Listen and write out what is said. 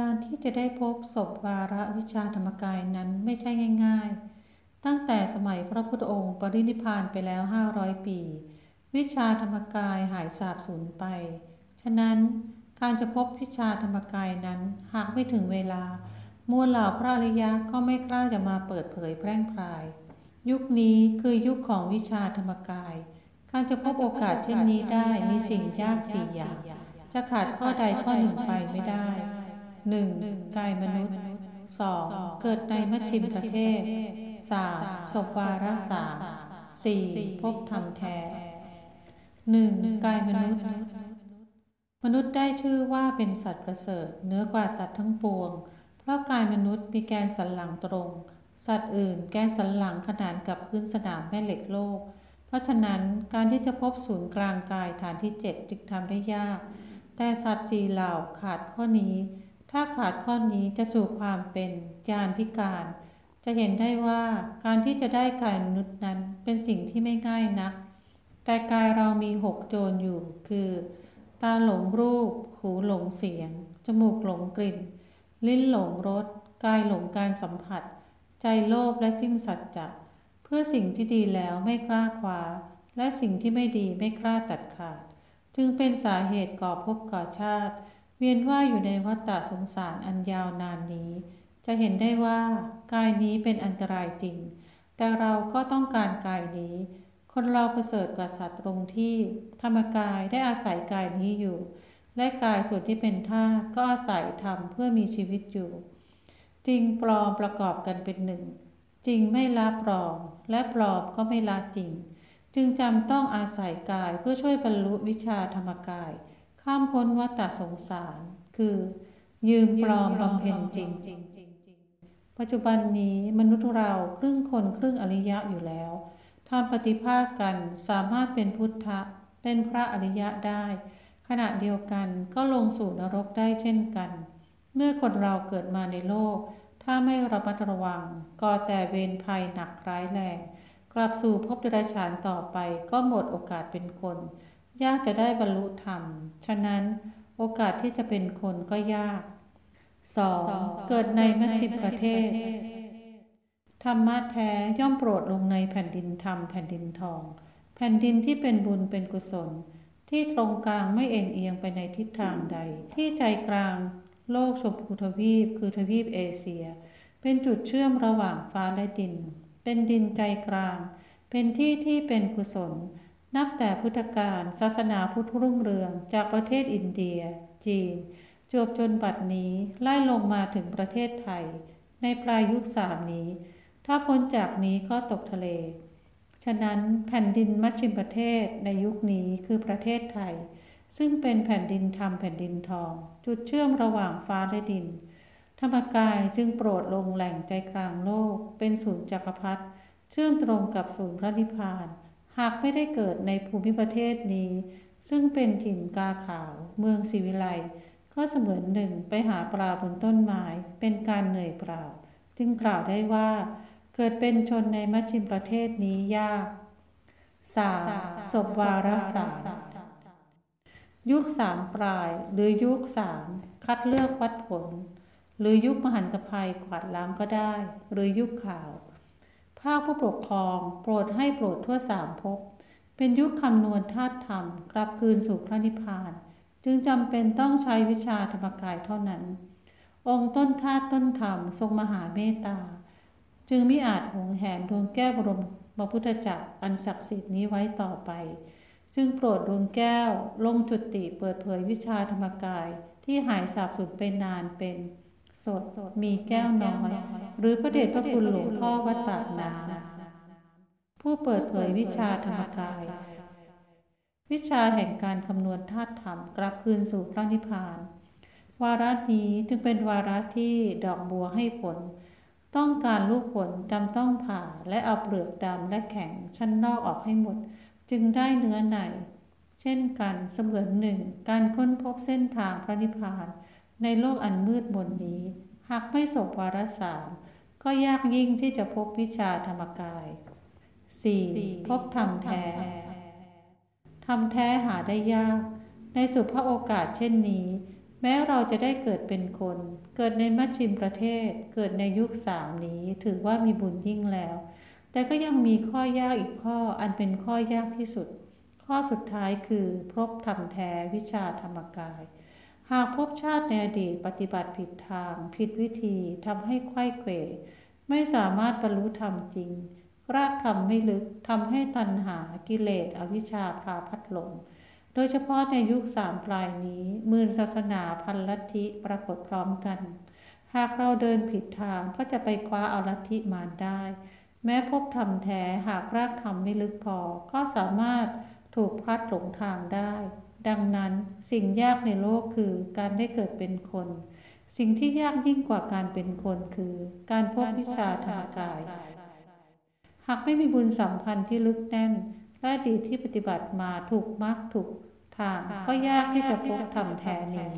การที่จะได้พบศพวาระวิชาธรรมกายนั้นไม่ใช่ง่าย ๆ ตั้งแต่สมัยพระพุทธองค์ปรินิพานไปแล้วห้าร้อยปี วิชาธรรมกายหายสาบสูญไป ฉะนั้นการจะพบวิชาธรรมกายนั้นหากไม่ถึงเวลา มวลเหล่าพระอริยะก็ไม่กล้าจะมาเปิดเผยแพร่งพราย ยุคนี้คือยุคของวิชาธรรมกาย การจะพบโอกาสเช่นนี้ได้มีสิ่งยากสี่อย่างจะขาดข้อใดข้อหนึ่งไปไม่ได้ หนึ่งกายมนุษย์สองเกิดในมัชชิมประเทศสามศพวาระสามสี่พบธรรมแท้หนึ่งกายมนุษย์ มนุษย์ได้ชื่อว่าเป็นสัตว์ประเสริฐเนื้อกว่าสัตว์ทั้งปวง เพราะกายมนุษย์มีแกนสันหลังตรง สัตว์อื่นแกนสันหลังขนานกับพื้นสนามแม่เหล็กโลก เพราะฉะนั้นการที่จะพบศูนย์กลางกายฐานที่เจ็ดจึงทำได้ยาก แต่สัตว์สี่เหล่าขาดข้อนี้ ถ้าขาดข้อนี้จะสู่ความเป็นญาณพิการ จะเห็นได้ว่าการที่จะได้กายมนุษย์นั้นเป็นสิ่งที่ไม่ง่ายนัก แต่กายเรามีหกโจรอยู่ คือ ตาหลงรูป หูหลงเสียง จมูกหลงกลิ่น ลิ้นหลงรส กายหลงการสัมผัส ใจโลภและสิ้นสัจจะเพื่อสิ่งที่ดีแล้วไม่กล้าคว้า และสิ่งที่ไม่ดีไม่กล้าตัดขาด จึงเป็นสาเหตุก่อภพก่อชาติ เวียนว่าอยู่ในวัฏฏะสงสารอันยาวนานนี้ จะเห็นได้ว่ากายนี้เป็นอันตรายจริง แต่เราก็ต้องการกายนี้ คนเราประเสริฐกว่าสัตว์ตรงที่ ธรรมกายได้อาศัยกายนี้อยู่ และกายส่วนที่เป็นธาตุก็อาศัยทำเพื่อมีชีวิตอยู่ จริงปลอมประกอบกันเป็นหนึ่ง จริงไม่ละปลอม และปลอมก็ไม่ละจริง จึงจำต้องอาศัยกายเพื่อช่วยบรรลุวิชาธรรมกาย ข้ามพ้นวัฏสงสาร คือยืมปลอมบำเพ็ญจริง ปัจจุบันนี้มนุษย์เราครึ่งคนครึ่งอริยะอยู่แล้วทำปฏิภาคกันสามารถเป็นพุทธะเป็นพระอริยะได้ ขณะเดียวกันก็ลงสู่นรกได้เช่นกัน เมื่อคนเราเกิดมาในโลก ถ้าไม่ระมัดระวังก็แต่เวรภัยหนักร้ายแรง กลับสู่ภพเดรัจฉานต่อไปก็หมดโอกาสเป็นคน ยากจะได้บรรลุธรรม ฉะนั้นโอกาสที่จะเป็นคนก็ยาก 2. เกิดในมัชชิมประเทศ ธรรมะแท้ย่อมโปรดลงในแผ่นดินธรรมแผ่นดินทอง แผ่นดินที่เป็นบุญเป็นกุศล ที่ตรงกลางไม่เอ็นเอียงไปในทิศทางใด ที่ใจกลางโลกชมพูทวีปคือทวีปเอเชีย เป็นจุดเชื่อมระหว่างฟ้าและดิน เป็นดินใจกลาง เป็นที่ที่เป็นกุศล นับแต่พุทธกาลศาสนาพุทธรุ่งเรืองจากประเทศอินเดีย จีน จวบจนบัดนี้ไล่ลงมาถึงประเทศไทย ในปลายยุคสามนี้ ถ้าพ้นจากนี้ก็ตกทะเล ฉะนั้นแผ่นดินมัชชิมประเทศในยุคนี้คือประเทศไทย ซึ่งเป็นแผ่นดินธรรมแผ่นดินทอง จุดเชื่อมระหว่างฟ้าและดิน ธรรมกายจึงโปรดลงแหล่งใจกลางโลก เป็นศูนย์จักรพรรดิเชื่อมตรงกับศูนย์พระนิพพาน หากไม่ได้เกิดในภูมิประเทศนี้ ซึ่งเป็นถิ่นกาขาว เมืองศิวิไลก็เสมือนหนึ่งไปหาปลาบนต้นไม้เป็นการเหนื่อยเปล่า จึงกล่าวได้ว่า เกิดเป็นชนในมัชชิมประเทศนี้ยากสาศพวาระสายุคสามปลาย หรือยุคสามคัดเลือกวัดผล หรือยุคมหันตภัยกวาดล้างก็ได้ หรือยุคข่าว ภาคผู้ปกครอง โปรดให้โปรดทั่วสามภพเป็นยุคคำนวณธาตุธรรม กลับคืนสู่พระนิพพาน จึงจำเป็นต้องใช้วิชาธรรมกายเท่านั้น องค์ต้นธาตุต้นธรรม ทรงมหาเมตตา จึงมิอาจหวงแหนดวงแก้วบรมบพุทธจักรอันศักดิ์สิทธิ์นี้ไว้ต่อไป จึงโปรดดวงแก้ว ลงจุติเปิดเผยวิชาธรรมกายที่หายสาบสูญไปนานเป็นสดมีแก้วน้อยหรือพระเดชพระคุณหลวงพ่อวัดปากน้ ผู้เปิดเผยวิชาธรรมกาย วิชาแห่งการคำนวณธาตุธรรมกลับคืนสู่พระนิพพาน วาระนี้จึงเป็นวาระที่ดอกบัวให้ผล ต้องการลูกผลจำต้องผ่าและเอาเปลือกดำและแข็งชั้นนอกออกให้หมด จึงได้เนื้อในเช่นกันเสมือนหนึ่ง การค้นพบเส้นทางพระนิพพาน ในโลกอันมืดมนนี้ หากไม่สบวารสามก็ยากยิ่งที่จะพบวิชาธรรมกาย 4. พบธรรมแท้ธรรมแท้หาได้ยาก ในสุดพโอกาสเช่นนี้ แม้เราจะได้เกิดเป็นคน เกิดในมัชชิมประเทศ เกิดในยุคสามนี้ ถือว่ามีบุญยิ่งแล้ว แต่ก็ยังมีข้อยากอีกข้ออันเป็นข้อยากที่สุด ข้อสุดท้ายคือพบธรรมแท้วิชาธรรมกาย หากพบชาติในอดีตปฏิบัติผิดทาง ผิดวิธีทำให้ไข้เขวไม่สามารถบรรลุธรรมจริง รากธรรมไม่ลึกทำให้ตัณหากิเลสอวิชชาพาพัดหลง โดยเฉพาะในยุคสามปลายนี้มื่นศาสนาพันลัทธิปรากฏพร้อมกัน หากเราเดินผิดทางก็จะไปคว้าเอาลัทธิมาได้ แม้พบธรรมแท้หากรากธรรมไม่ลึกพอ ก็สามารถถูกพลัดหลงทางได้ ดังนั้นสิ่งยากในโลกคือการได้เกิดเป็นคน สิ่งที่ยากยิ่งกว่าการเป็นคนคือ การพบวิชาธรรมกายากไม่มีบุญสัมพันธ์ที่ลึกแน่น และดีที่ปฏิบัติมาถูกมากถูกทางก็ยากที่จะพบธรรมแท้นี้